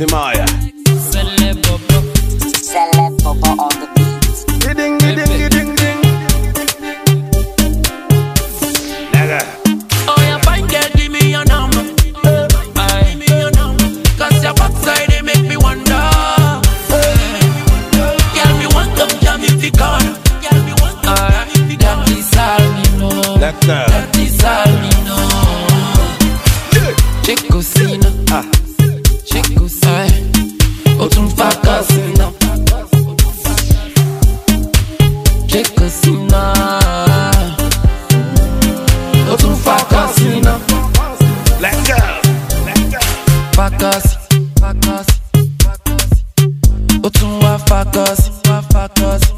Timaya. Celeb Bobo. Celeb Bobo on the beat. Ding ding ding ding ding. Nigga. Oh, yeah, fine girl, give me your number. Aye. Give me your number. Cause your backside, they make me wonder. Girl, me want come jam if you corner. Girl, me want come jam if you corner. That is all me know. Doctor. That is all me know. Chico Ah. Sina. O tún fa casino. Let go. Let go. Fakasi, fakasi, fakasi. O tún wá fakasi, wá fakasi.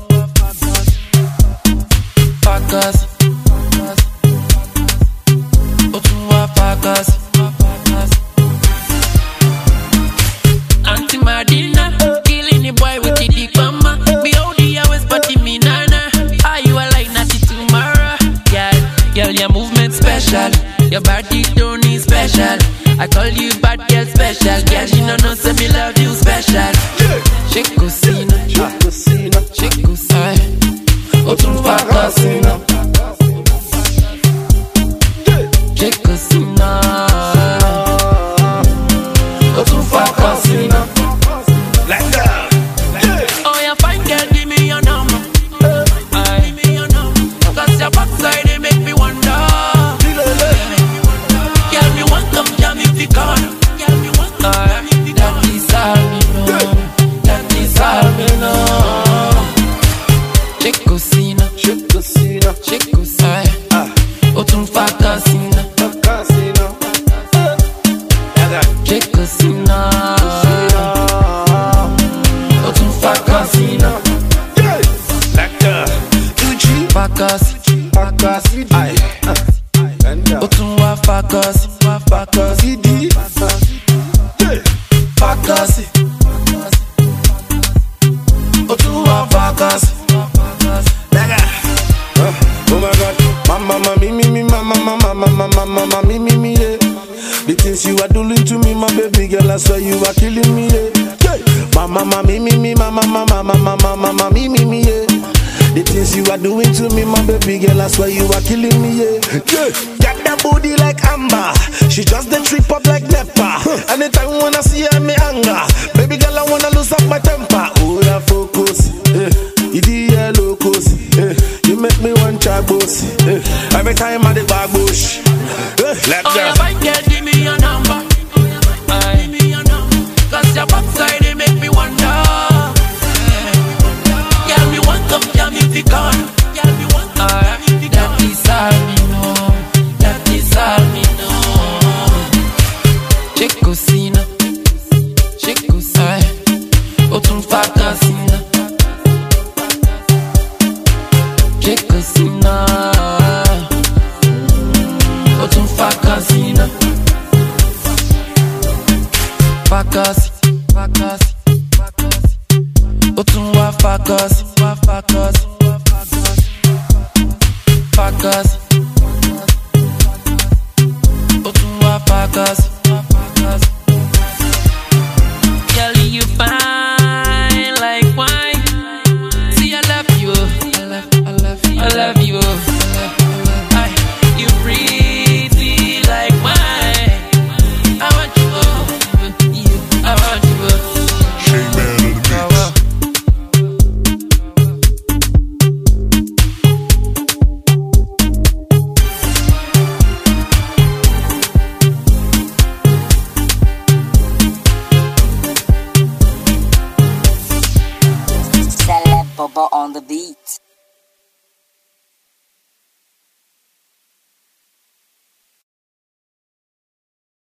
Fakasi, Body don't need special. I call you bad girl special. Girl, you know no say me love you special. Chico Sina, Casino. O tún fa casino. Casino. Nigga. Chico Sina. O tún fa casino. Let go. Gucci. Fa casino. Aye. And O tún wá fa casino. Wá fa casino. Fakasi. O tún wá fakasi. The things you are doing to me, my baby girl, I swear you are killing me, yeah. yeah. Mama, mama, me, me, me, mama, mama, mama, mama, mama, me, me, me, yeah. The things you are doing to me, my baby girl, I swear you are killing me, yeah. yeah. Got that booty like Amber, she just the trip up like Nepa. Anytime when I see her, me anger. Baby girl, I wanna lose up my temper. Oh, yeah, focus, eh. Idi yellow cozy, eh. You make me want try bossy, eh. Every time I the bag bush, eh. Let Oh, go. yeah, Chico Sina. O tún fa casino. Fakasi, fakasi, fakasi. O tún wá fakasi, wá fakasi. Bobo on the beat.